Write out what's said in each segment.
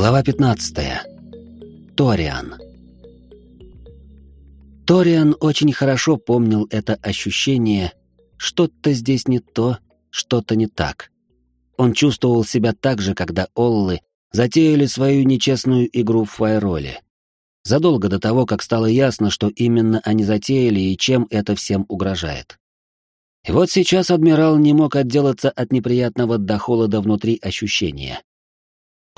Глава 15. Ториан. Ториан очень хорошо помнил это ощущение, что-то здесь не то, что-то не так. Он чувствовал себя так же, когда Оллы затеяли свою нечестную игру в файроле. Задолго до того, как стало ясно, что именно они затеяли и чем это всем угрожает. И вот сейчас адмирал не мог отделаться от неприятного до холода внутри ощущения.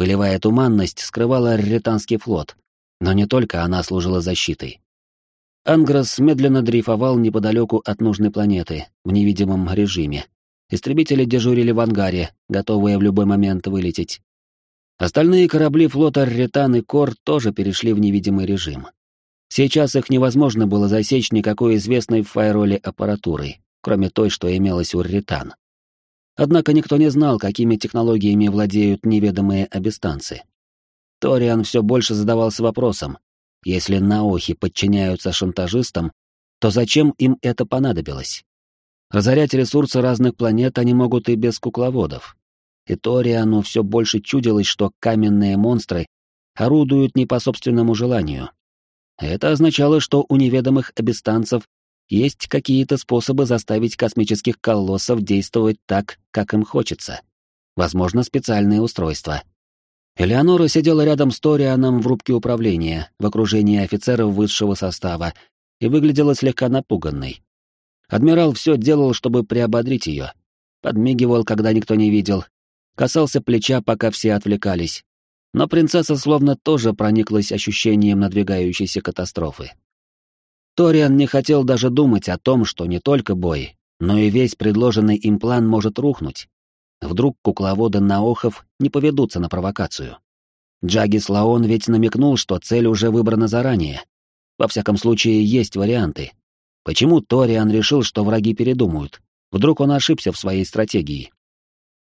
Пылевая туманность скрывала ретанский флот, но не только она служила защитой. Ангрос медленно дрейфовал неподалеку от нужной планеты, в невидимом режиме. Истребители дежурили в ангаре, готовые в любой момент вылететь. Остальные корабли флота Ретан и Кор тоже перешли в невидимый режим. Сейчас их невозможно было засечь никакой известной в файроле аппаратурой, кроме той, что имелась у Ретан. Однако никто не знал, какими технологиями владеют неведомые абистанцы. Ториан все больше задавался вопросом, если наохи подчиняются шантажистам, то зачем им это понадобилось? Разорять ресурсы разных планет они могут и без кукловодов. И Ториану все больше чудилось, что каменные монстры орудуют не по собственному желанию. Это означало, что у неведомых абистанцев есть какие-то способы заставить космических колоссов действовать так, как им хочется. Возможно, специальные устройства. Элеонора сидела рядом с Торианом в рубке управления, в окружении офицеров высшего состава, и выглядела слегка напуганной. Адмирал все делал, чтобы приободрить ее. Подмигивал, когда никто не видел. Касался плеча, пока все отвлекались. Но принцесса словно тоже прониклась ощущением надвигающейся катастрофы. Ториан не хотел даже думать о том, что не только бой, но и весь предложенный им план может рухнуть. Вдруг кукловоды Наохов не поведутся на провокацию. Джагис Лаон ведь намекнул, что цель уже выбрана заранее. Во всяком случае, есть варианты. Почему Ториан решил, что враги передумают? Вдруг он ошибся в своей стратегии?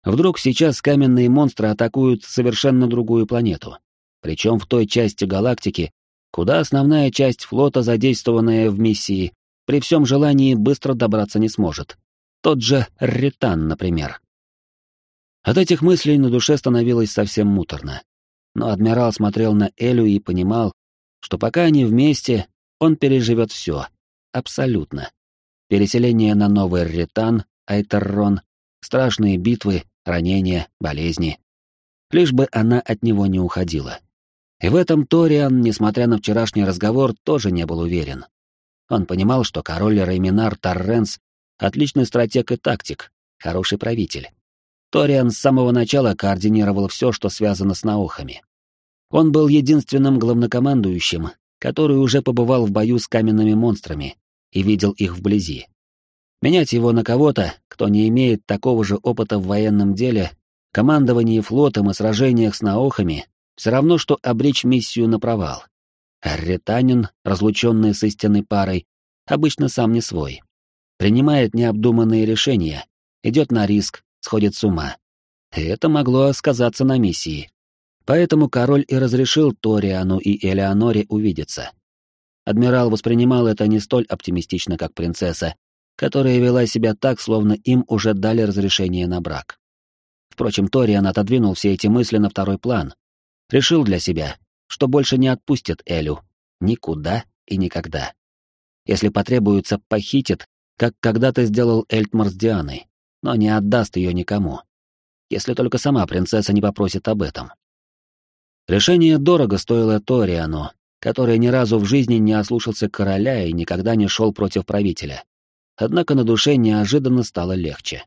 Вдруг сейчас каменные монстры атакуют совершенно другую планету? Причем в той части галактики, куда основная часть флота, задействованная в миссии, при всем желании быстро добраться не сможет. Тот же Ритан, например. От этих мыслей на душе становилось совсем муторно. Но адмирал смотрел на Элю и понимал, что пока они вместе, он переживет все. Абсолютно. Переселение на новый Ритан, Айтеррон, страшные битвы, ранения, болезни. Лишь бы она от него не уходила. И в этом Ториан, несмотря на вчерашний разговор, тоже не был уверен. Он понимал, что король Рейминар Торренс — отличный стратег и тактик, хороший правитель. Ториан с самого начала координировал все, что связано с наухами. Он был единственным главнокомандующим, который уже побывал в бою с каменными монстрами и видел их вблизи. Менять его на кого-то, кто не имеет такого же опыта в военном деле, командовании флотом и сражениях с наохами, все равно, что обречь миссию на провал. Арретанин, разлученный с истинной парой, обычно сам не свой. Принимает необдуманные решения, идет на риск, сходит с ума. И это могло сказаться на миссии. Поэтому король и разрешил Ториану и Элеоноре увидеться. Адмирал воспринимал это не столь оптимистично, как принцесса, которая вела себя так, словно им уже дали разрешение на брак. Впрочем, Ториан отодвинул все эти мысли на второй план, Решил для себя, что больше не отпустит Элю. Никуда и никогда. Если потребуется, похитит, как когда-то сделал Эльтмар с Дианой, но не отдаст ее никому. Если только сама принцесса не попросит об этом. Решение дорого стоило Ториану, который ни разу в жизни не ослушался короля и никогда не шел против правителя. Однако на душе неожиданно стало легче.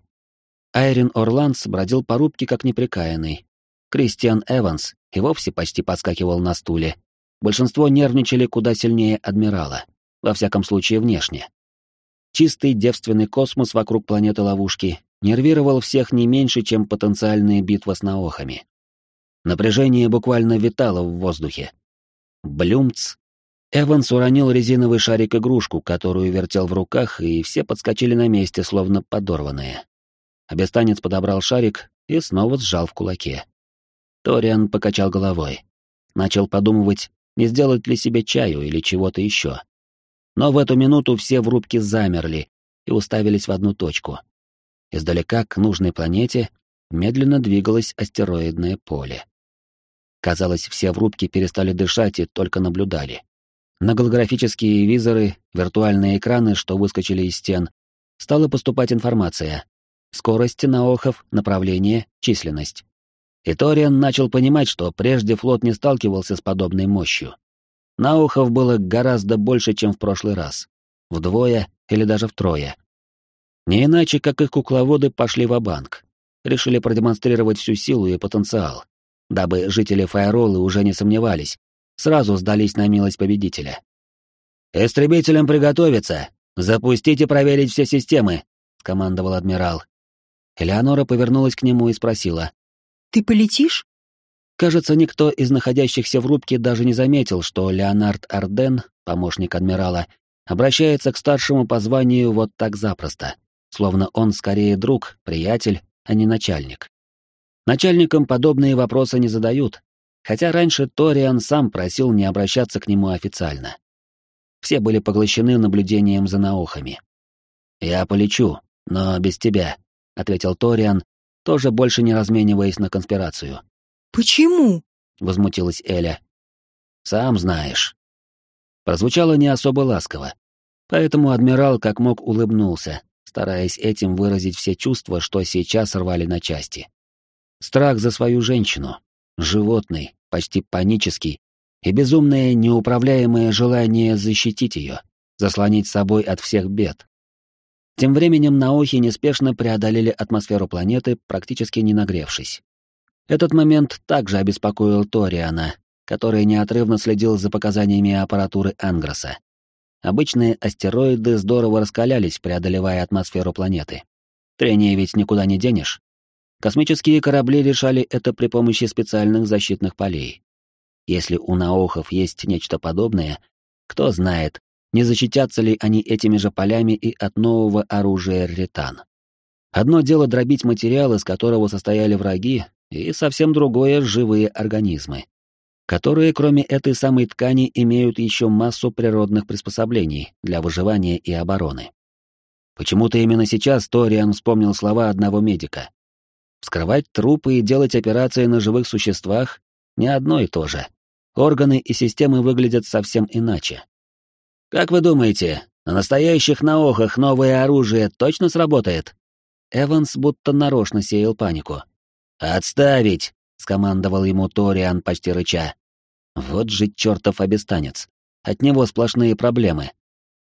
Айрин Орландс бродил по рубке как неприкаянный. Кристиан Эванс и вовсе почти подскакивал на стуле. Большинство нервничали куда сильнее адмирала, во всяком случае внешне. Чистый девственный космос вокруг планеты-ловушки нервировал всех не меньше, чем потенциальные битвы с наохами. Напряжение буквально витало в воздухе. Блюмц. Эванс уронил резиновый шарик-игрушку, которую вертел в руках, и все подскочили на месте, словно подорванные. Обестанец подобрал шарик и снова сжал в кулаке. Ториан покачал головой. Начал подумывать, не сделать ли себе чаю или чего-то еще. Но в эту минуту все в рубке замерли и уставились в одну точку. Издалека к нужной планете медленно двигалось астероидное поле. Казалось, все в рубке перестали дышать и только наблюдали. На голографические визоры, виртуальные экраны, что выскочили из стен, стала поступать информация. Скорость наохов, направление, численность. И Ториан начал понимать, что прежде флот не сталкивался с подобной мощью. Наухов было гораздо больше, чем в прошлый раз. Вдвое или даже втрое. Не иначе, как их кукловоды пошли в банк Решили продемонстрировать всю силу и потенциал, дабы жители Файролы уже не сомневались, сразу сдались на милость победителя. «Истребителям приготовиться! Запустить и проверить все системы!» — скомандовал адмирал. Элеонора повернулась к нему и спросила. «Ты полетишь?» Кажется, никто из находящихся в рубке даже не заметил, что Леонард Арден, помощник адмирала, обращается к старшему по званию вот так запросто, словно он скорее друг, приятель, а не начальник. Начальникам подобные вопросы не задают, хотя раньше Ториан сам просил не обращаться к нему официально. Все были поглощены наблюдением за наухами. «Я полечу, но без тебя», — ответил Ториан, тоже больше не размениваясь на конспирацию. «Почему?» — возмутилась Эля. «Сам знаешь». Прозвучало не особо ласково, поэтому адмирал как мог улыбнулся, стараясь этим выразить все чувства, что сейчас рвали на части. Страх за свою женщину, животный, почти панический, и безумное неуправляемое желание защитить ее, заслонить собой от всех бед. Тем временем наухи неспешно преодолели атмосферу планеты, практически не нагревшись. Этот момент также обеспокоил Ториана, который неотрывно следил за показаниями аппаратуры Ангроса. Обычные астероиды здорово раскалялись, преодолевая атмосферу планеты. Трение ведь никуда не денешь. Космические корабли решали это при помощи специальных защитных полей. Если у наохов есть нечто подобное, кто знает, не защитятся ли они этими же полями и от нового оружия ретан. Одно дело дробить материал, из которого состояли враги, и совсем другое — живые организмы, которые, кроме этой самой ткани, имеют еще массу природных приспособлений для выживания и обороны. Почему-то именно сейчас Ториан вспомнил слова одного медика. Вскрывать трупы и делать операции на живых существах — не одно и то же. Органы и системы выглядят совсем иначе. «Как вы думаете, на настоящих наохах новое оружие точно сработает?» Эванс будто нарочно сеял панику. «Отставить!» — скомандовал ему Ториан почти рыча. Вот же чертов обестанец. От него сплошные проблемы.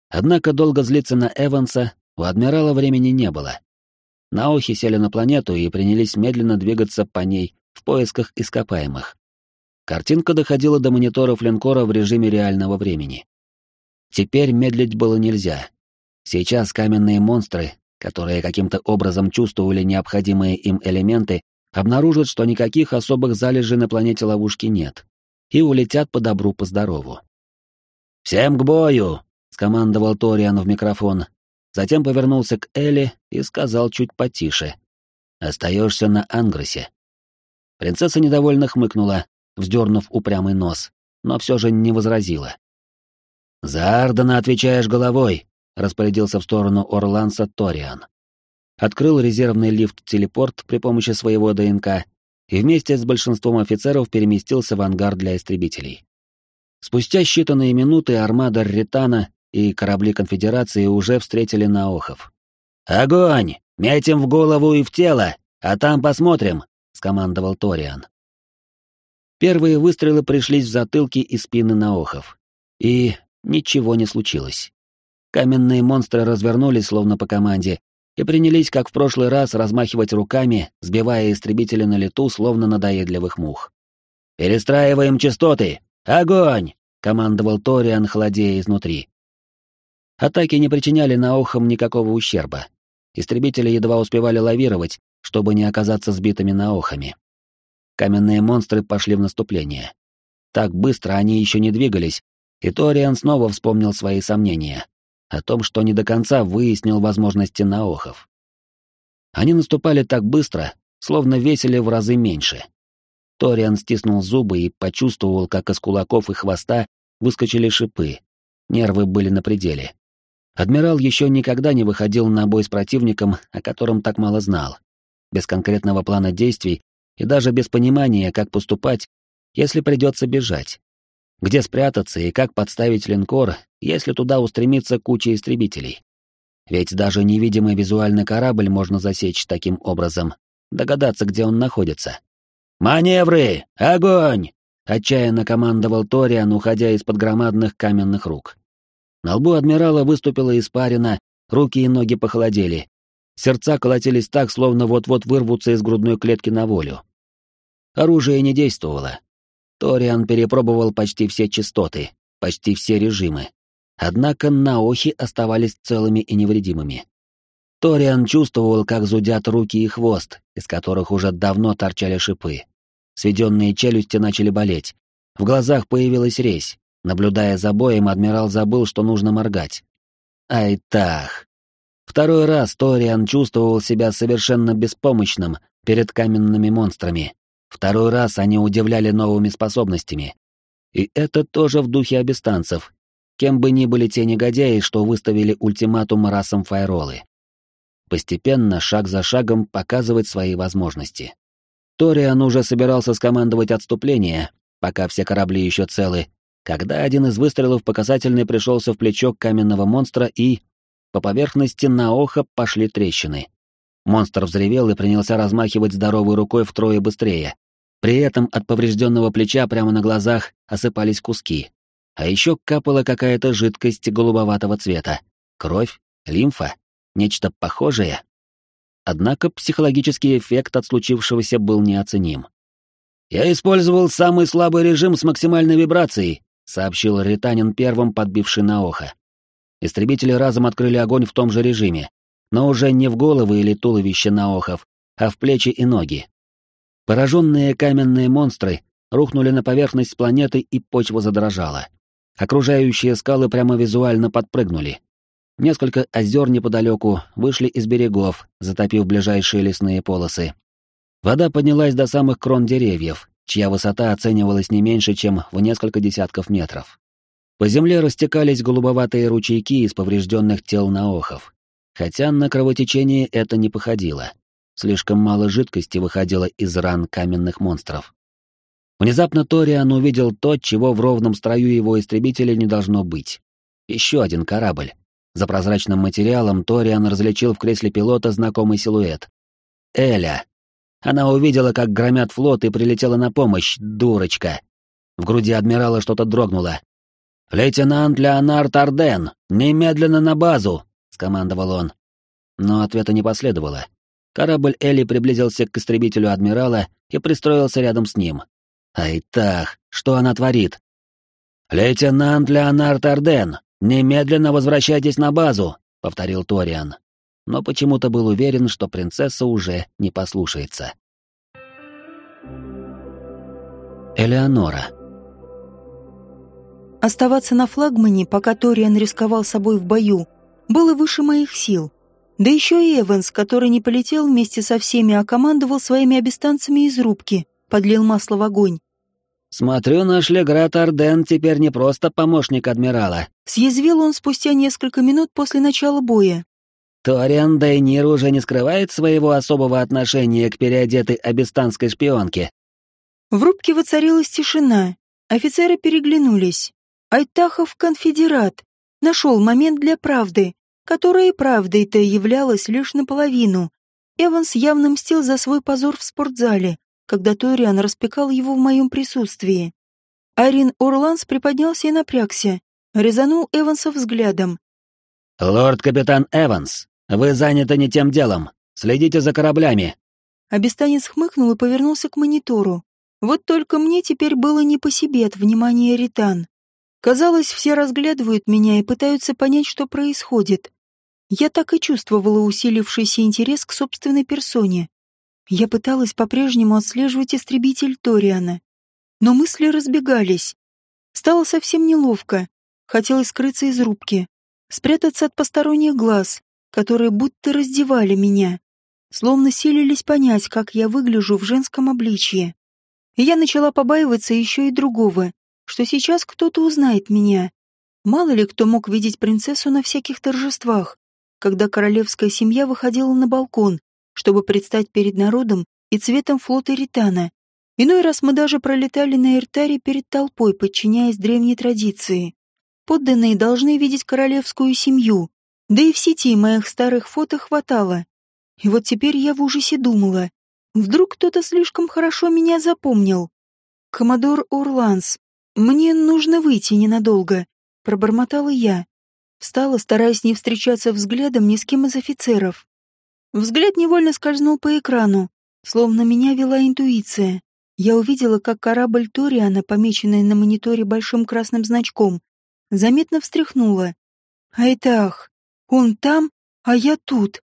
Однако долго злиться на Эванса у адмирала времени не было. Наухи сели на планету и принялись медленно двигаться по ней в поисках ископаемых. Картинка доходила до мониторов линкора в режиме реального времени. Теперь медлить было нельзя. Сейчас каменные монстры, которые каким-то образом чувствовали необходимые им элементы, обнаружат, что никаких особых залежей на планете ловушки нет, и улетят по добру, по здорову. «Всем к бою!» — скомандовал Ториан в микрофон. Затем повернулся к Элли и сказал чуть потише. «Остаешься на Ангросе». Принцесса недовольно хмыкнула, вздернув упрямый нос, но все же не возразила. «За Ардена отвечаешь головой», — распорядился в сторону Орланса Ториан открыл резервный лифт-телепорт при помощи своего ДНК и вместе с большинством офицеров переместился в ангар для истребителей. Спустя считанные минуты армада Ритана и корабли Конфедерации уже встретили Наохов. «Огонь! Метим в голову и в тело, а там посмотрим!» — скомандовал Ториан. Первые выстрелы пришлись в затылки и спины Наохов. И ничего не случилось. Каменные монстры развернулись, словно по команде, и принялись, как в прошлый раз, размахивать руками, сбивая истребители на лету, словно надоедливых мух. «Перестраиваем частоты! Огонь!» — командовал Ториан, холодея изнутри. Атаки не причиняли наухам никакого ущерба. Истребители едва успевали лавировать, чтобы не оказаться сбитыми наухами. Каменные монстры пошли в наступление. Так быстро они еще не двигались, и Ториан снова вспомнил свои сомнения о том, что не до конца выяснил возможности наохов. Они наступали так быстро, словно весили в разы меньше. Ториан стиснул зубы и почувствовал, как из кулаков и хвоста выскочили шипы. Нервы были на пределе. Адмирал еще никогда не выходил на бой с противником, о котором так мало знал. Без конкретного плана действий и даже без понимания, как поступать, если придется бежать. Где спрятаться и как подставить линкор, если туда устремится куча истребителей? Ведь даже невидимый визуальный корабль можно засечь таким образом, догадаться, где он находится. «Маневры! Огонь!» — отчаянно командовал Ториан, уходя из-под громадных каменных рук. На лбу адмирала выступила испарина, руки и ноги похолодели. Сердца колотились так, словно вот-вот вырвутся из грудной клетки на волю. Оружие не действовало. Ториан перепробовал почти все частоты, почти все режимы. Однако наохи оставались целыми и невредимыми. Ториан чувствовал, как зудят руки и хвост, из которых уже давно торчали шипы. Сведенные челюсти начали болеть. В глазах появилась резь. Наблюдая за боем, адмирал забыл, что нужно моргать. Ай так. Второй раз Ториан чувствовал себя совершенно беспомощным перед каменными монстрами. Второй раз они удивляли новыми способностями. И это тоже в духе абистанцев, кем бы ни были те негодяи, что выставили ультиматум расам Файролы. Постепенно, шаг за шагом, показывать свои возможности. Ториан уже собирался скомандовать отступление, пока все корабли еще целы, когда один из выстрелов по касательной пришелся в плечо каменного монстра и... По поверхности Наоха пошли трещины. Монстр взревел и принялся размахивать здоровой рукой втрое быстрее. При этом от поврежденного плеча прямо на глазах осыпались куски. А еще капала какая-то жидкость голубоватого цвета. Кровь? Лимфа? Нечто похожее? Однако психологический эффект от случившегося был неоценим. «Я использовал самый слабый режим с максимальной вибрацией», — сообщил Ританин первым, подбивший на ухо. Истребители разом открыли огонь в том же режиме, но уже не в головы или туловище наохов, а в плечи и ноги. Пораженные каменные монстры рухнули на поверхность планеты, и почва задрожала. Окружающие скалы прямо визуально подпрыгнули. Несколько озер неподалеку вышли из берегов, затопив ближайшие лесные полосы. Вода поднялась до самых крон деревьев, чья высота оценивалась не меньше, чем в несколько десятков метров. По земле растекались голубоватые ручейки из поврежденных тел наохов. Хотя на кровотечение это не походило. Слишком мало жидкости выходило из ран каменных монстров. Внезапно Ториан увидел то, чего в ровном строю его истребителя не должно быть. Еще один корабль. За прозрачным материалом Ториан различил в кресле пилота знакомый силуэт. Эля. Она увидела, как громят флот и прилетела на помощь, дурочка. В груди адмирала что-то дрогнуло. «Лейтенант Леонард Арден, немедленно на базу!» — скомандовал он. Но ответа не последовало. Корабль Эли приблизился к истребителю адмирала и пристроился рядом с ним. Айтах, что она творит? «Лейтенант Леонард Арден, «Немедленно возвращайтесь на базу», — повторил Ториан. Но почему-то был уверен, что принцесса уже не послушается. Элеонора. Оставаться на флагмане, пока Ториан рисковал собой в бою, было выше моих сил. Да еще и Эванс, который не полетел вместе со всеми, а командовал своими абистанцами из рубки, подлил масло в огонь. «Смотрю, наш Леград Арден теперь не просто помощник адмирала». Съязвил он спустя несколько минут после начала боя. Ториан Дайнир уже не скрывает своего особого отношения к переодетой абистанской шпионке. В рубке воцарилась тишина. Офицеры переглянулись. Айтахов конфедерат нашел момент для правды, которая и правдой-то являлась лишь наполовину. Эванс явно мстил за свой позор в спортзале, когда Ториан распекал его в моем присутствии. Арин Орланс приподнялся и напрягся, резанул Эванса взглядом. «Лорд-капитан Эванс, вы заняты не тем делом. Следите за кораблями». Обестанец хмыкнул и повернулся к монитору. Вот только мне теперь было не по себе от внимания Ритан. Казалось, все разглядывают меня и пытаются понять, что происходит. Я так и чувствовала усилившийся интерес к собственной персоне. Я пыталась по-прежнему отслеживать истребитель Ториана. Но мысли разбегались. Стало совсем неловко. Хотелось скрыться из рубки, спрятаться от посторонних глаз, которые будто раздевали меня, словно силились понять, как я выгляжу в женском обличье. И я начала побаиваться еще и другого, что сейчас кто-то узнает меня. Мало ли кто мог видеть принцессу на всяких торжествах, когда королевская семья выходила на балкон чтобы предстать перед народом и цветом флота Ритана. Иной раз мы даже пролетали на Иртаре перед толпой, подчиняясь древней традиции. Подданные должны видеть королевскую семью, да и в сети моих старых фото хватало. И вот теперь я в ужасе думала, вдруг кто-то слишком хорошо меня запомнил. «Коммодор Орланс, мне нужно выйти ненадолго», — пробормотала я. Встала, стараясь не встречаться взглядом ни с кем из офицеров. Взгляд невольно скользнул по экрану, словно меня вела интуиция. Я увидела, как корабль Ториана, помеченный на мониторе большим красным значком, заметно встряхнула. «Айтах, он там, а я тут.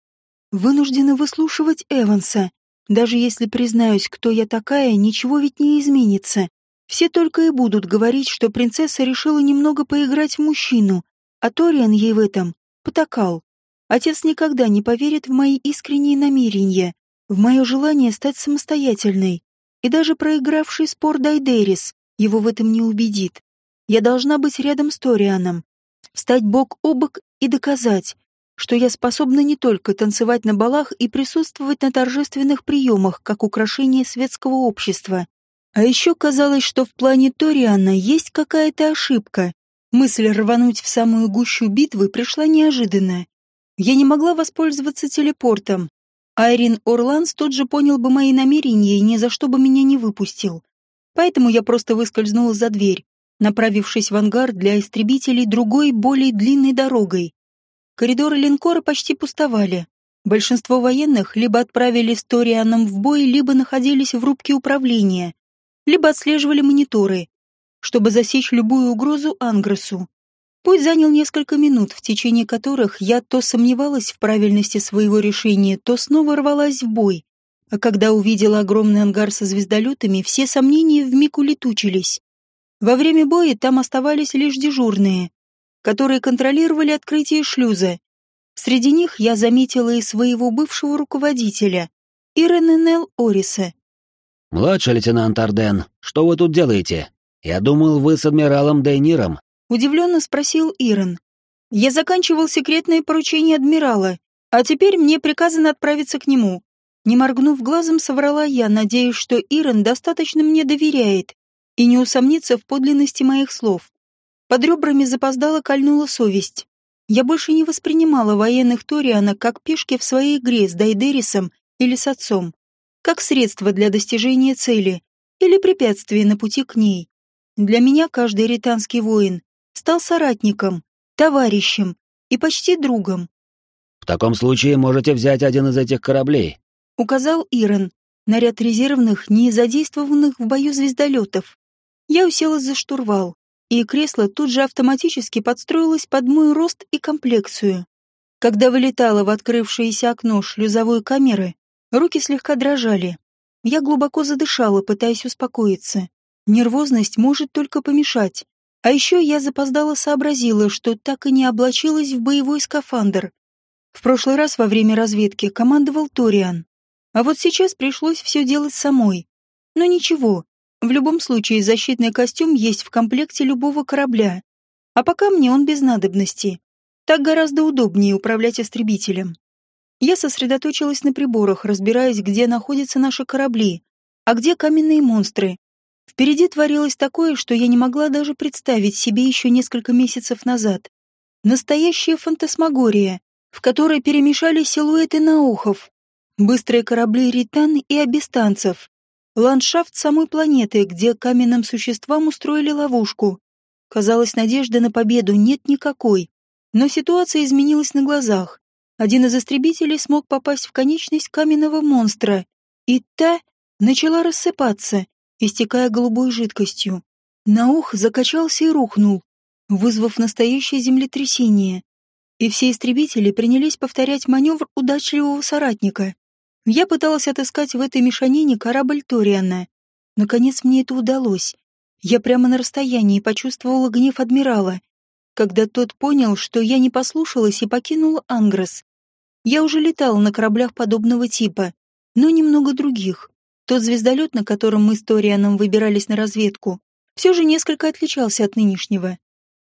Вынуждена выслушивать Эванса. Даже если признаюсь, кто я такая, ничего ведь не изменится. Все только и будут говорить, что принцесса решила немного поиграть в мужчину, а Ториан ей в этом потакал. Отец никогда не поверит в мои искренние намерения, в мое желание стать самостоятельной. И даже проигравший спор Дайдерис его в этом не убедит. Я должна быть рядом с Торианом, стать бок о бок и доказать, что я способна не только танцевать на балах и присутствовать на торжественных приемах, как украшение светского общества. А еще казалось, что в плане Ториана есть какая-то ошибка, Мысль рвануть в самую гущу битвы пришла неожиданно. Я не могла воспользоваться телепортом. Айрин Орланс тут же понял бы мои намерения и ни за что бы меня не выпустил. Поэтому я просто выскользнула за дверь, направившись в ангар для истребителей другой, более длинной дорогой. Коридоры линкора почти пустовали. Большинство военных либо отправили с Торианом в бой, либо находились в рубке управления, либо отслеживали мониторы, чтобы засечь любую угрозу Ангресу. Путь занял несколько минут, в течение которых я то сомневалась в правильности своего решения, то снова рвалась в бой. А когда увидела огромный ангар со звездолетами, все сомнения вмиг улетучились. Во время боя там оставались лишь дежурные, которые контролировали открытие шлюза. Среди них я заметила и своего бывшего руководителя, Ирененел Ориса. «Младший лейтенант Арден, что вы тут делаете?» «Я думал, вы с адмиралом Дейниром». Удивленно спросил Ирон. «Я заканчивал секретное поручение адмирала, а теперь мне приказано отправиться к нему». Не моргнув глазом, соврала я, надеясь, что Ирон достаточно мне доверяет и не усомнится в подлинности моих слов. Под ребрами запоздала кольнула совесть. Я больше не воспринимала военных Ториана как пешки в своей игре с Дайдерисом или с отцом, как средство для достижения цели или препятствие на пути к ней. Для меня каждый ританский воин стал соратником, товарищем и почти другом. «В таком случае можете взять один из этих кораблей», — указал Ирон, на ряд резервных, не задействованных в бою звездолетов. Я уселась за штурвал, и кресло тут же автоматически подстроилось под мой рост и комплекцию. Когда вылетала в открывшееся окно шлюзовой камеры, руки слегка дрожали. Я глубоко задышала, пытаясь успокоиться. Нервозность может только помешать. А еще я запоздала сообразила, что так и не облачилась в боевой скафандр. В прошлый раз во время разведки командовал Ториан. А вот сейчас пришлось все делать самой. Но ничего, в любом случае защитный костюм есть в комплекте любого корабля. А пока мне он без надобности. Так гораздо удобнее управлять истребителем. Я сосредоточилась на приборах, разбираясь, где находятся наши корабли, а где каменные монстры, Впереди творилось такое, что я не могла даже представить себе еще несколько месяцев назад. Настоящая фантасмагория, в которой перемешались силуэты наухов, быстрые корабли ритан и абистанцев, ландшафт самой планеты, где каменным существам устроили ловушку. Казалось, надежды на победу нет никакой. Но ситуация изменилась на глазах. Один из истребителей смог попасть в конечность каменного монстра, и та начала рассыпаться, истекая голубой жидкостью. Наух закачался и рухнул, вызвав настоящее землетрясение. И все истребители принялись повторять маневр удачливого соратника. Я пыталась отыскать в этой мешанине корабль Ториана. Наконец мне это удалось. Я прямо на расстоянии почувствовала гнев адмирала, когда тот понял, что я не послушалась и покинула Ангрос. Я уже летала на кораблях подобного типа, но немного других. Тот звездолет, на котором мы с Торианом выбирались на разведку, все же несколько отличался от нынешнего.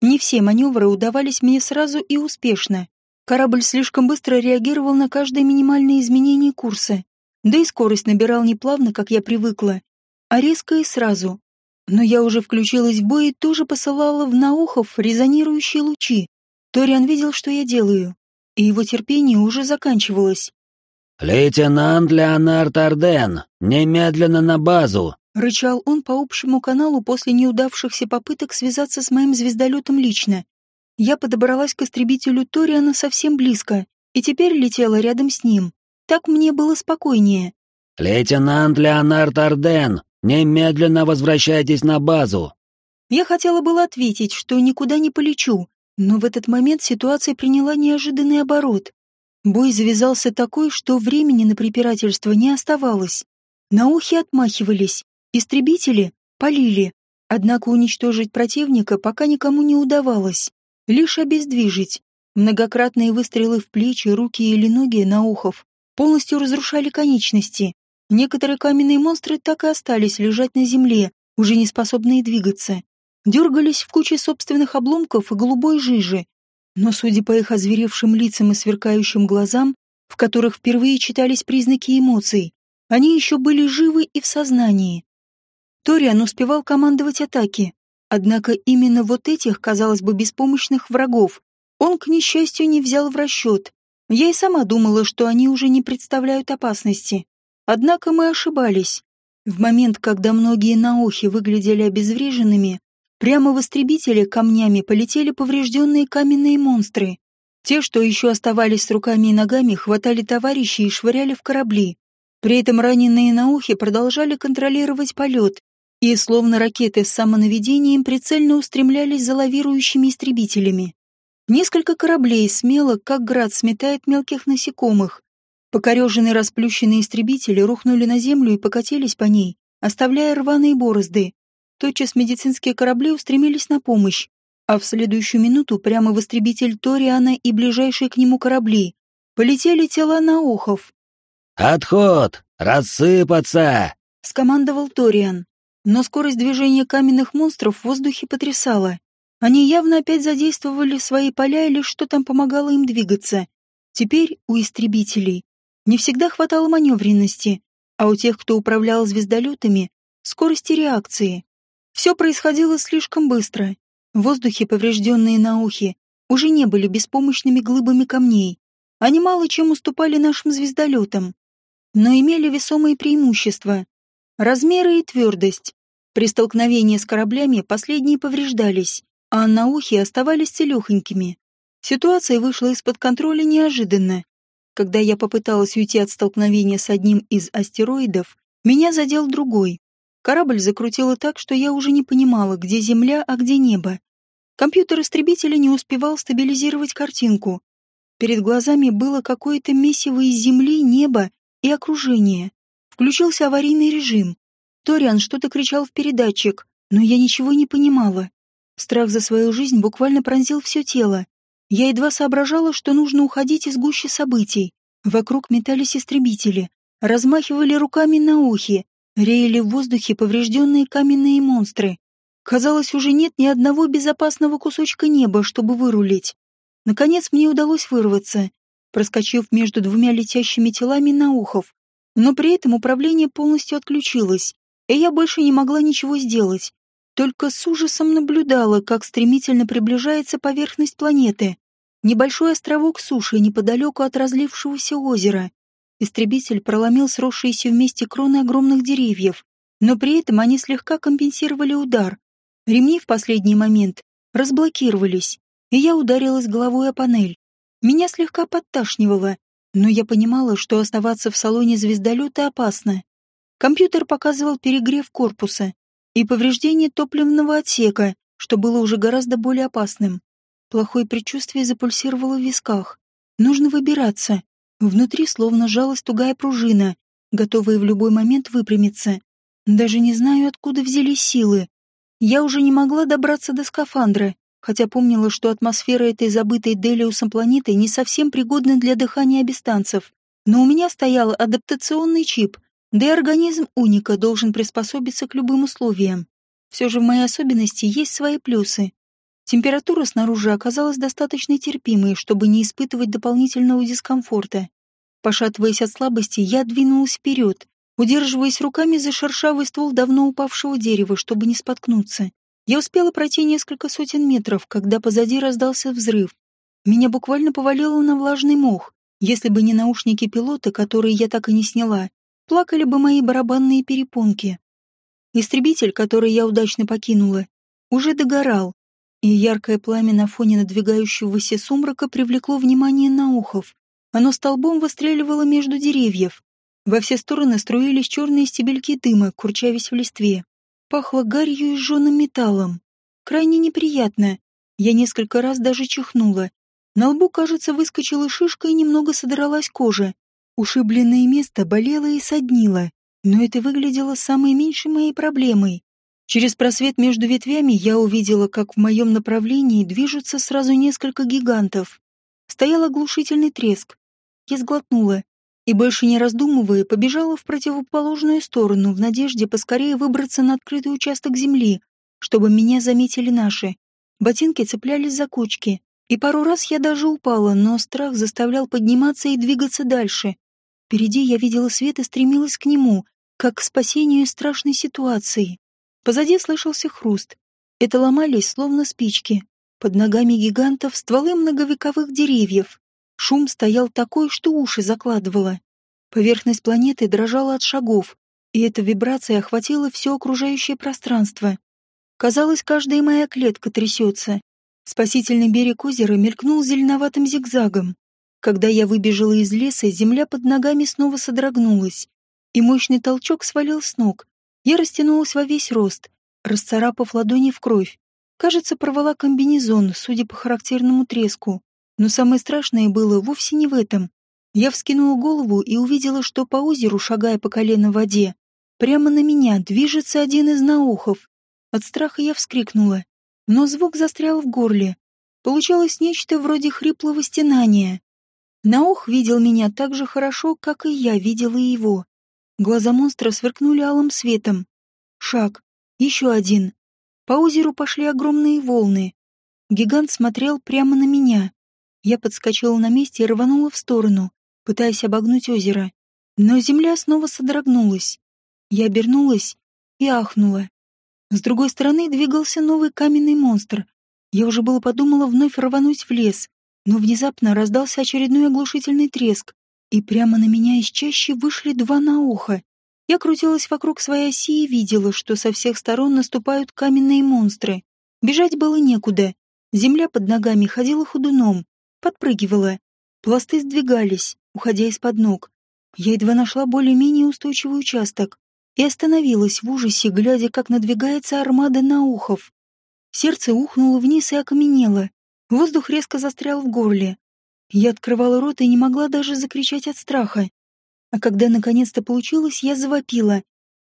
Не все маневры удавались мне сразу и успешно. Корабль слишком быстро реагировал на каждое минимальное изменение курса, да и скорость набирал не плавно, как я привыкла. а резко и сразу. Но я уже включилась в бой и тоже посылала в наухов резонирующие лучи. Ториан видел, что я делаю, и его терпение уже заканчивалось. «Лейтенант Леонард Арден, немедленно на базу!» — рычал он по общему каналу после неудавшихся попыток связаться с моим звездолетом лично. Я подобралась к истребителю Ториана совсем близко, и теперь летела рядом с ним. Так мне было спокойнее. «Лейтенант Леонард Арден, немедленно возвращайтесь на базу!» Я хотела было ответить, что никуда не полечу, но в этот момент ситуация приняла неожиданный оборот. Бой завязался такой, что времени на препирательство не оставалось. Наухи отмахивались, истребители полили, однако уничтожить противника пока никому не удавалось, лишь обездвижить. Многократные выстрелы в плечи, руки или ноги наухов полностью разрушали конечности. Некоторые каменные монстры так и остались лежать на земле, уже не способные двигаться. Дергались в куче собственных обломков и голубой жижи. Но, судя по их озверевшим лицам и сверкающим глазам, в которых впервые читались признаки эмоций, они еще были живы и в сознании. Ториан успевал командовать атаки, однако именно вот этих, казалось бы, беспомощных врагов он, к несчастью, не взял в расчет. Я и сама думала, что они уже не представляют опасности. Однако мы ошибались. В момент, когда многие наохи выглядели обезвреженными, прямо в истребителе камнями полетели поврежденные каменные монстры. Те, что еще оставались с руками и ногами, хватали товарищей и швыряли в корабли. При этом раненые наухи продолжали контролировать полет, и, словно ракеты с самонаведением, прицельно устремлялись за лавирующими истребителями. Несколько кораблей смело, как град, сметает мелких насекомых, Покореженные расплющенные истребители рухнули на землю и покатились по ней, оставляя рваные борозды. Тотчас медицинские корабли устремились на помощь, а в следующую минуту прямо в истребитель Ториана и ближайшие к нему корабли полетели тела наухов. «Отход! Рассыпаться!» — скомандовал Ториан. Но скорость движения каменных монстров в воздухе потрясала. Они явно опять задействовали свои поля или что там помогало им двигаться. Теперь у истребителей не всегда хватало маневренности, а у тех, кто управлял звездолетами, скорости реакции. Все происходило слишком быстро. В воздухе поврежденные наухи уже не были беспомощными глыбами камней. Они мало чем уступали нашим звездолетам, но имели весомые преимущества. Размеры и твердость. При столкновении с кораблями последние повреждались, а наухи оставались целехонькими. Ситуация вышла из-под контроля неожиданно. Когда я попыталась уйти от столкновения с одним из астероидов, меня задел другой. Корабль закрутило так, что я уже не понимала, где Земля, а где небо. Компьютер истребителя не успевал стабилизировать картинку. Перед глазами было какое-то месиво из Земли, неба и окружения. Включился аварийный режим. Ториан что-то кричал в передатчик, но я ничего не понимала. Страх за свою жизнь буквально пронзил все тело. Я едва соображала, что нужно уходить из гущи событий. Вокруг метались истребители, размахивали руками на ухе, реяли в воздухе поврежденные каменные монстры. Казалось, уже нет ни одного безопасного кусочка неба, чтобы вырулить. Наконец мне удалось вырваться, проскочив между двумя летящими телами на ухов. Но при этом управление полностью отключилось, и я больше не могла ничего сделать. Только с ужасом наблюдала, как стремительно приближается поверхность планеты. Небольшой островок суши неподалеку от разлившегося озера. Истребитель проломил сросшиеся вместе кроны огромных деревьев, но при этом они слегка компенсировали удар. Ремни в последний момент разблокировались, и я ударилась головой о панель. Меня слегка подташнивало, но я понимала, что оставаться в салоне звездолета опасно. Компьютер показывал перегрев корпуса и повреждение топливного отсека, что было уже гораздо более опасным. Плохое предчувствие запульсировало в висках. Нужно выбираться. Внутри словно жалась тугая пружина, готовая в любой момент выпрямиться. Даже не знаю, откуда взялись силы. Я уже не могла добраться до скафандра, хотя помнила, что атмосфера этой забытой Делиусом планеты не совсем пригодна для дыхания абистанцев. Но у меня стоял адаптационный чип, да и организм уника должен приспособиться к любым условиям. Все же в моей особенности есть свои плюсы. Температура снаружи оказалась достаточно терпимой, чтобы не испытывать дополнительного дискомфорта. Пошатываясь от слабости, я двинулась вперед, удерживаясь руками за шершавый ствол давно упавшего дерева, чтобы не споткнуться. Я успела пройти несколько сотен метров, когда позади раздался взрыв. Меня буквально повалило на влажный мох. Если бы не наушники пилота, которые я так и не сняла, плакали бы мои барабанные перепонки. Истребитель, который я удачно покинула, уже догорал, и яркое пламя на фоне надвигающегося сумрака привлекло внимание наухов. Оно столбом выстреливало между деревьев. Во все стороны струились черные стебельки дыма, курчавясь в листве. Пахло гарью и жженым металлом. Крайне неприятно. Я несколько раз даже чихнула. На лбу, кажется, выскочила шишка и немного содралась кожа. Ушибленное место болело и соднило, но это выглядело самой меньшей моей проблемой. Через просвет между ветвями я увидела, как в моем направлении движутся сразу несколько гигантов. Стоял оглушительный треск. Я сглотнула и, больше не раздумывая, побежала в противоположную сторону в надежде поскорее выбраться на открытый участок земли, чтобы меня заметили наши. Ботинки цеплялись за кучки, и пару раз я даже упала, но страх заставлял подниматься и двигаться дальше. Впереди я видела свет и стремилась к нему, как к спасению страшной ситуации. Позади слышался хруст. Это ломались, словно спички. Под ногами гигантов стволы многовековых деревьев. Шум стоял такой, что уши закладывало. Поверхность планеты дрожала от шагов, и эта вибрация охватила все окружающее пространство. Казалось, каждая моя клетка трясется. Спасительный берег озера мелькнул зеленоватым зигзагом. Когда я выбежала из леса, земля под ногами снова содрогнулась, и мощный толчок свалил с ног. Я растянулась во весь рост, расцарапав ладони в кровь. Кажется, порвала комбинезон, судя по характерному треску. Но самое страшное было вовсе не в этом. Я вскинула голову и увидела, что по озеру, шагая по колено в воде, прямо на меня движется один из наухов. От страха я вскрикнула, но звук застрял в горле. Получалось нечто вроде хриплого стенания. Наух видел меня так же хорошо, как и я видела его. Глаза монстра сверкнули алым светом. Шаг. Еще один. По озеру пошли огромные волны. Гигант смотрел прямо на меня. Я подскочила на месте и рванула в сторону, пытаясь обогнуть озеро. Но земля снова содрогнулась. Я обернулась и ахнула. С другой стороны двигался новый каменный монстр. Я уже было подумала вновь рвануть в лес, но внезапно раздался очередной оглушительный треск и прямо на меня из чащи вышли два науха. Я крутилась вокруг своей оси и видела, что со всех сторон наступают каменные монстры. Бежать было некуда. Земля под ногами ходила ходуном, подпрыгивала. Пласты сдвигались, уходя из-под ног. Я едва нашла более-менее устойчивый участок и остановилась в ужасе, глядя, как надвигается армада наухов. Сердце ухнуло вниз и окаменело. Воздух резко застрял в горле. Я открывала рот и не могла даже закричать от страха. А когда наконец-то получилось, я завопила.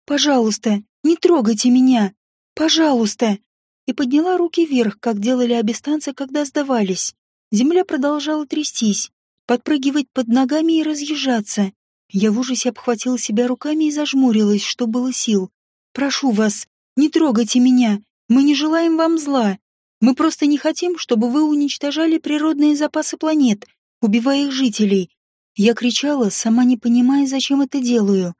«Пожалуйста, не трогайте меня! Пожалуйста!» И подняла руки вверх, как делали абистанцы, когда сдавались. Земля продолжала трястись, подпрыгивать под ногами и разъезжаться. Я в ужасе обхватила себя руками и зажмурилась, что было сил. «Прошу вас, не трогайте меня! Мы не желаем вам зла!» Мы просто не хотим, чтобы вы уничтожали природные запасы планет, убивая их жителей. Я кричала, сама не понимая, зачем это делаю.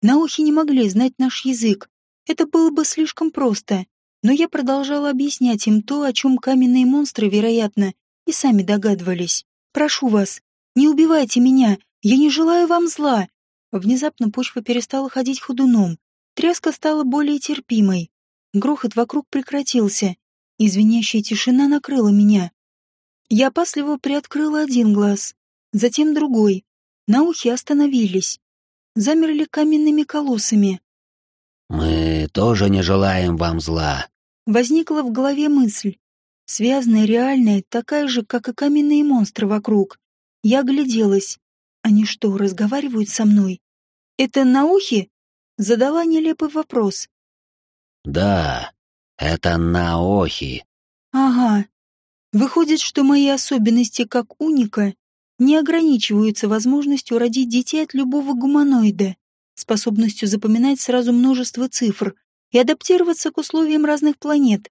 Наухи не могли знать наш язык. Это было бы слишком просто. Но я продолжала объяснять им то, о чем каменные монстры, вероятно, и сами догадывались. «Прошу вас, не убивайте меня, я не желаю вам зла». Внезапно почва перестала ходить ходуном. Тряска стала более терпимой. Грохот вокруг прекратился, Извиняющая тишина накрыла меня. Я опасливо приоткрыла один глаз, затем другой. На ухе остановились. Замерли каменными колоссами. «Мы тоже не желаем вам зла», — возникла в голове мысль. Связанная, реальная, такая же, как и каменные монстры вокруг. Я огляделась. Они что, разговаривают со мной? Это наухи? Задала нелепый вопрос. «Да», это наохи. Ага. Выходит, что мои особенности как уника не ограничиваются возможностью родить детей от любого гуманоида, способностью запоминать сразу множество цифр и адаптироваться к условиям разных планет.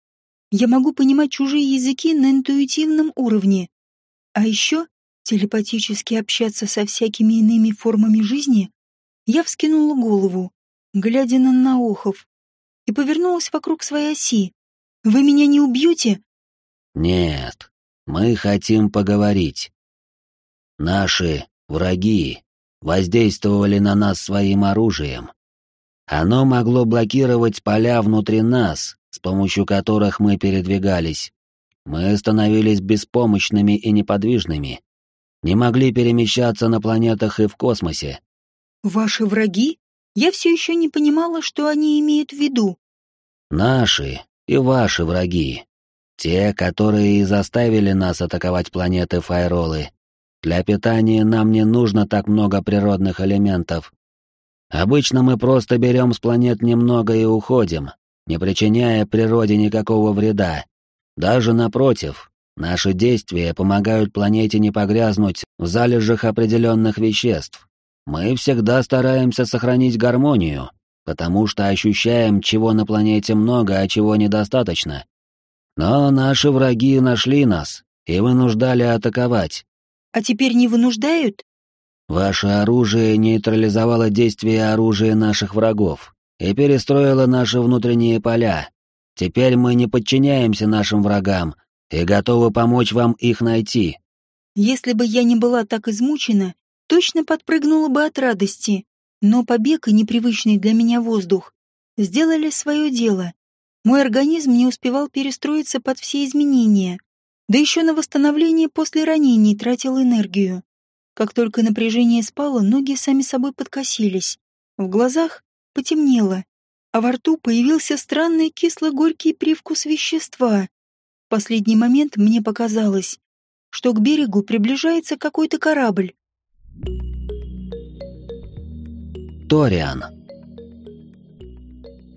Я могу понимать чужие языки на интуитивном уровне. А еще телепатически общаться со всякими иными формами жизни Я вскинула голову, глядя на Наохов, и повернулась вокруг своей оси. «Вы меня не убьете?» «Нет, мы хотим поговорить. Наши враги воздействовали на нас своим оружием. Оно могло блокировать поля внутри нас, с помощью которых мы передвигались. Мы становились беспомощными и неподвижными. Не могли перемещаться на планетах и в космосе. Ваши враги? Я все еще не понимала, что они имеют в виду. Наши и ваши враги. Те, которые и заставили нас атаковать планеты Файролы. Для питания нам не нужно так много природных элементов. Обычно мы просто берем с планет немного и уходим, не причиняя природе никакого вреда. Даже напротив, наши действия помогают планете не погрязнуть в залежах определенных веществ. Мы всегда стараемся сохранить гармонию, потому что ощущаем, чего на планете много, а чего недостаточно. Но наши враги нашли нас и вынуждали атаковать. А теперь не вынуждают? Ваше оружие нейтрализовало действие оружия наших врагов и перестроило наши внутренние поля. Теперь мы не подчиняемся нашим врагам и готовы помочь вам их найти. Если бы я не была так измучена, точно подпрыгнула бы от радости. Но побег и непривычный для меня воздух сделали свое дело. Мой организм не успевал перестроиться под все изменения. Да еще на восстановление после ранений тратил энергию. Как только напряжение спало, ноги сами собой подкосились. В глазах потемнело, а во рту появился странный кисло-горький привкус вещества. В последний момент мне показалось, что к берегу приближается какой-то корабль. Ториан.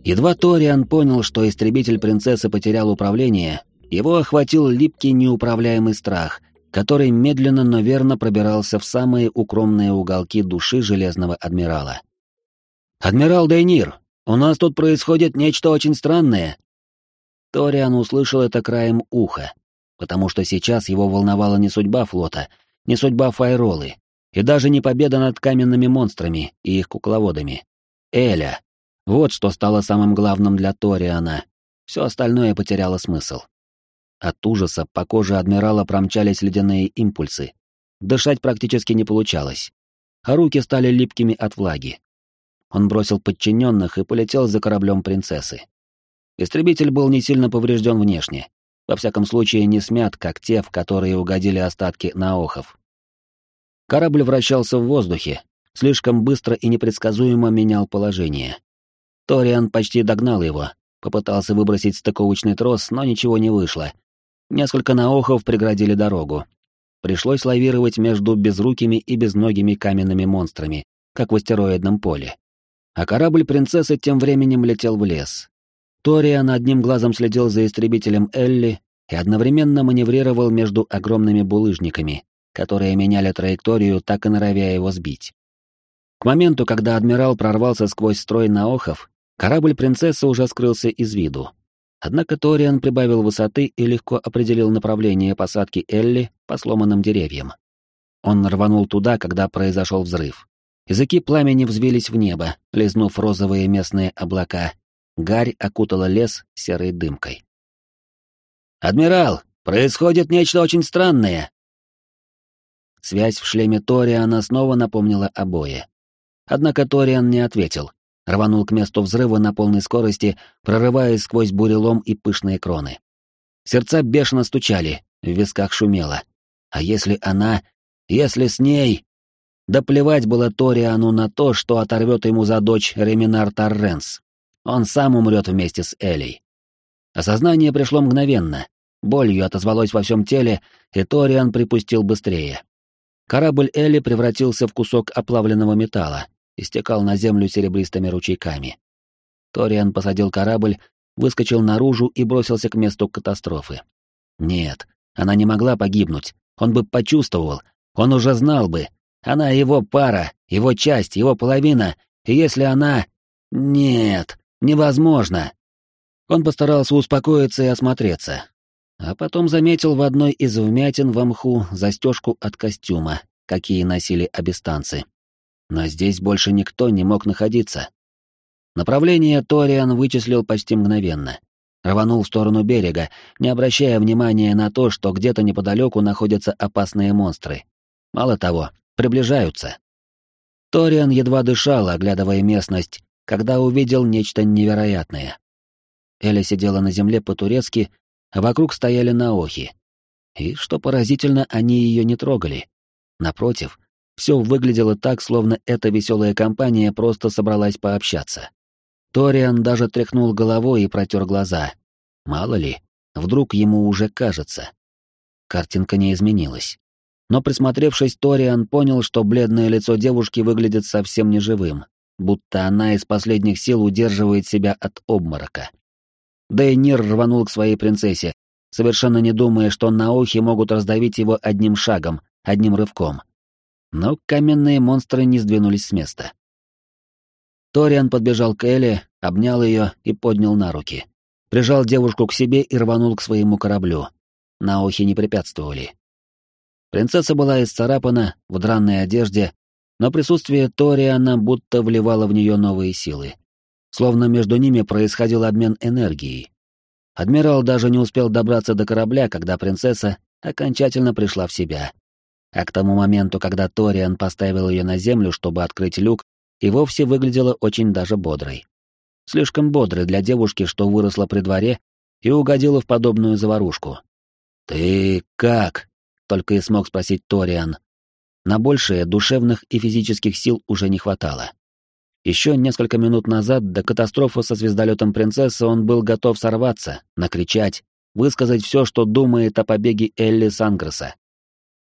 Едва Ториан понял, что истребитель принцессы потерял управление, его охватил липкий неуправляемый страх, который медленно, но верно пробирался в самые укромные уголки души Железного Адмирала. «Адмирал Дейнир, у нас тут происходит нечто очень странное!» Ториан услышал это краем уха, потому что сейчас его волновала не судьба флота, не судьба Файролы, и даже не победа над каменными монстрами и их кукловодами. Эля, вот что стало самым главным для Ториана. Все остальное потеряло смысл. От ужаса по коже адмирала промчались ледяные импульсы. Дышать практически не получалось. А руки стали липкими от влаги. Он бросил подчиненных и полетел за кораблем принцессы. Истребитель был не сильно поврежден внешне. Во всяком случае, не смят, как те, в которые угодили остатки наохов. Корабль вращался в воздухе, слишком быстро и непредсказуемо менял положение. Ториан почти догнал его, попытался выбросить стыковочный трос, но ничего не вышло. Несколько наохов преградили дорогу. Пришлось лавировать между безрукими и безногими каменными монстрами, как в астероидном поле. А корабль принцессы тем временем летел в лес. Ториан одним глазом следил за истребителем Элли и одновременно маневрировал между огромными булыжниками, которые меняли траекторию, так и норовя его сбить. К моменту, когда адмирал прорвался сквозь строй наохов, Корабль принцессы уже скрылся из виду. Однако Ториан прибавил высоты и легко определил направление посадки Элли по сломанным деревьям. Он рванул туда, когда произошел взрыв. Языки пламени взвились в небо, лизнув розовые местные облака. Гарь окутала лес серой дымкой. «Адмирал, происходит нечто очень странное!» Связь в шлеме Ториана снова напомнила обои. Однако Ториан не ответил, рванул к месту взрыва на полной скорости, прорываясь сквозь бурелом и пышные кроны. Сердца бешено стучали, в висках шумело. А если она... Если с ней... Да плевать было Ториану на то, что оторвет ему за дочь Реминар Торренс. Он сам умрет вместе с Элей. Осознание пришло мгновенно. Болью отозвалось во всем теле, и Ториан припустил быстрее. Корабль Элли превратился в кусок оплавленного металла, истекал на землю серебристыми ручейками. Ториан посадил корабль, выскочил наружу и бросился к месту катастрофы. Нет, она не могла погибнуть, он бы почувствовал, он уже знал бы. Она его пара, его часть, его половина, и если она... Нет, невозможно. Он постарался успокоиться и осмотреться. А потом заметил в одной из вмятин в мху застежку от костюма, какие носили абистанцы. Но здесь больше никто не мог находиться. Направление Ториан вычислил почти мгновенно. Рванул в сторону берега, не обращая внимания на то, что где-то неподалеку находятся опасные монстры. Мало того, приближаются. Ториан едва дышал, оглядывая местность, когда увидел нечто невероятное. Эля сидела на земле по-турецки, а вокруг стояли наохи. И, что поразительно, они ее не трогали. Напротив, все выглядело так, словно эта веселая компания просто собралась пообщаться. Ториан даже тряхнул головой и протер глаза. Мало ли, вдруг ему уже кажется. Картинка не изменилась. Но присмотревшись, Ториан понял, что бледное лицо девушки выглядит совсем неживым, будто она из последних сил удерживает себя от обморока. Дейнир рванул к своей принцессе, совершенно не думая, что наухи могут раздавить его одним шагом, одним рывком. Но каменные монстры не сдвинулись с места. Ториан подбежал к Эле, обнял ее и поднял на руки. Прижал девушку к себе и рванул к своему кораблю. Наухи не препятствовали. Принцесса была исцарапана, в дранной одежде, но присутствие Ториана будто вливало в нее новые силы. Словно между ними происходил обмен энергией. Адмирал даже не успел добраться до корабля, когда принцесса окончательно пришла в себя. А к тому моменту, когда Ториан поставил ее на землю, чтобы открыть люк, и вовсе выглядела очень даже бодрой. Слишком бодрой для девушки, что выросла при дворе и угодила в подобную заварушку. «Ты как?» — только и смог спросить Ториан. На большее душевных и физических сил уже не хватало. Еще несколько минут назад до катастрофы со звездолетом принцессы он был готов сорваться, накричать, высказать все, что думает о побеге Элли Сангреса.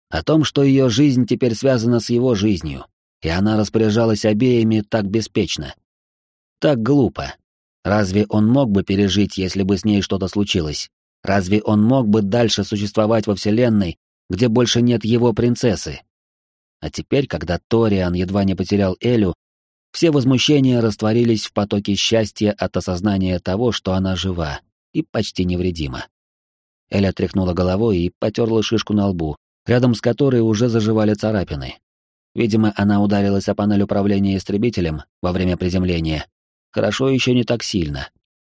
О том, что ее жизнь теперь связана с его жизнью, и она распоряжалась обеими так беспечно. Так глупо. Разве он мог бы пережить, если бы с ней что-то случилось? Разве он мог бы дальше существовать во Вселенной, где больше нет его принцессы? А теперь, когда Ториан едва не потерял Элю, все возмущения растворились в потоке счастья от осознания того, что она жива и почти невредима. Эля тряхнула головой и потерла шишку на лбу, рядом с которой уже заживали царапины. Видимо, она ударилась о панель управления истребителем во время приземления. Хорошо еще не так сильно.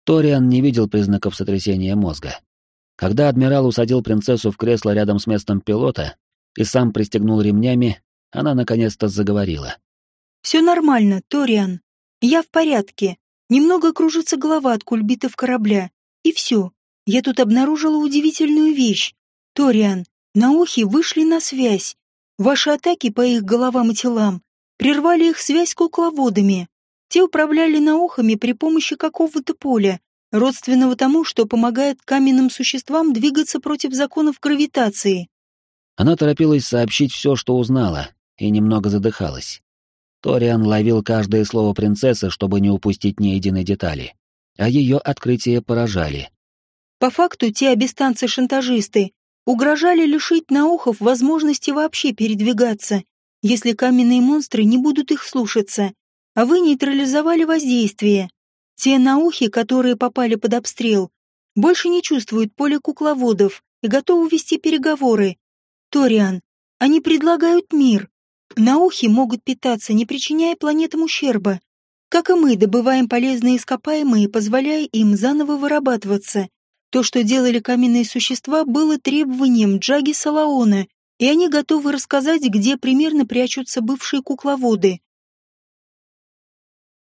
Ториан не видел признаков сотрясения мозга. Когда адмирал усадил принцессу в кресло рядом с местом пилота и сам пристегнул ремнями, она наконец-то заговорила. Все нормально, Ториан. Я в порядке. Немного кружится голова от кульбитов корабля. И все. Я тут обнаружила удивительную вещь. Ториан, наухи вышли на связь. Ваши атаки по их головам и телам прервали их связь с кукловодами. Те управляли наухами при помощи какого-то поля, родственного тому, что помогает каменным существам двигаться против законов гравитации. Она торопилась сообщить все, что узнала, и немного задыхалась. Ториан ловил каждое слово принцессы, чтобы не упустить ни единой детали. А ее открытия поражали. По факту те абистанцы-шантажисты угрожали лишить наухов возможности вообще передвигаться, если каменные монстры не будут их слушаться, а вы нейтрализовали воздействие. Те наухи, которые попали под обстрел, больше не чувствуют поля кукловодов и готовы вести переговоры. Ториан, они предлагают мир, Наухи могут питаться, не причиняя планетам ущерба. Как и мы добываем полезные ископаемые, позволяя им заново вырабатываться. То, что делали каменные существа, было требованием Джаги Салаона, и они готовы рассказать, где примерно прячутся бывшие кукловоды.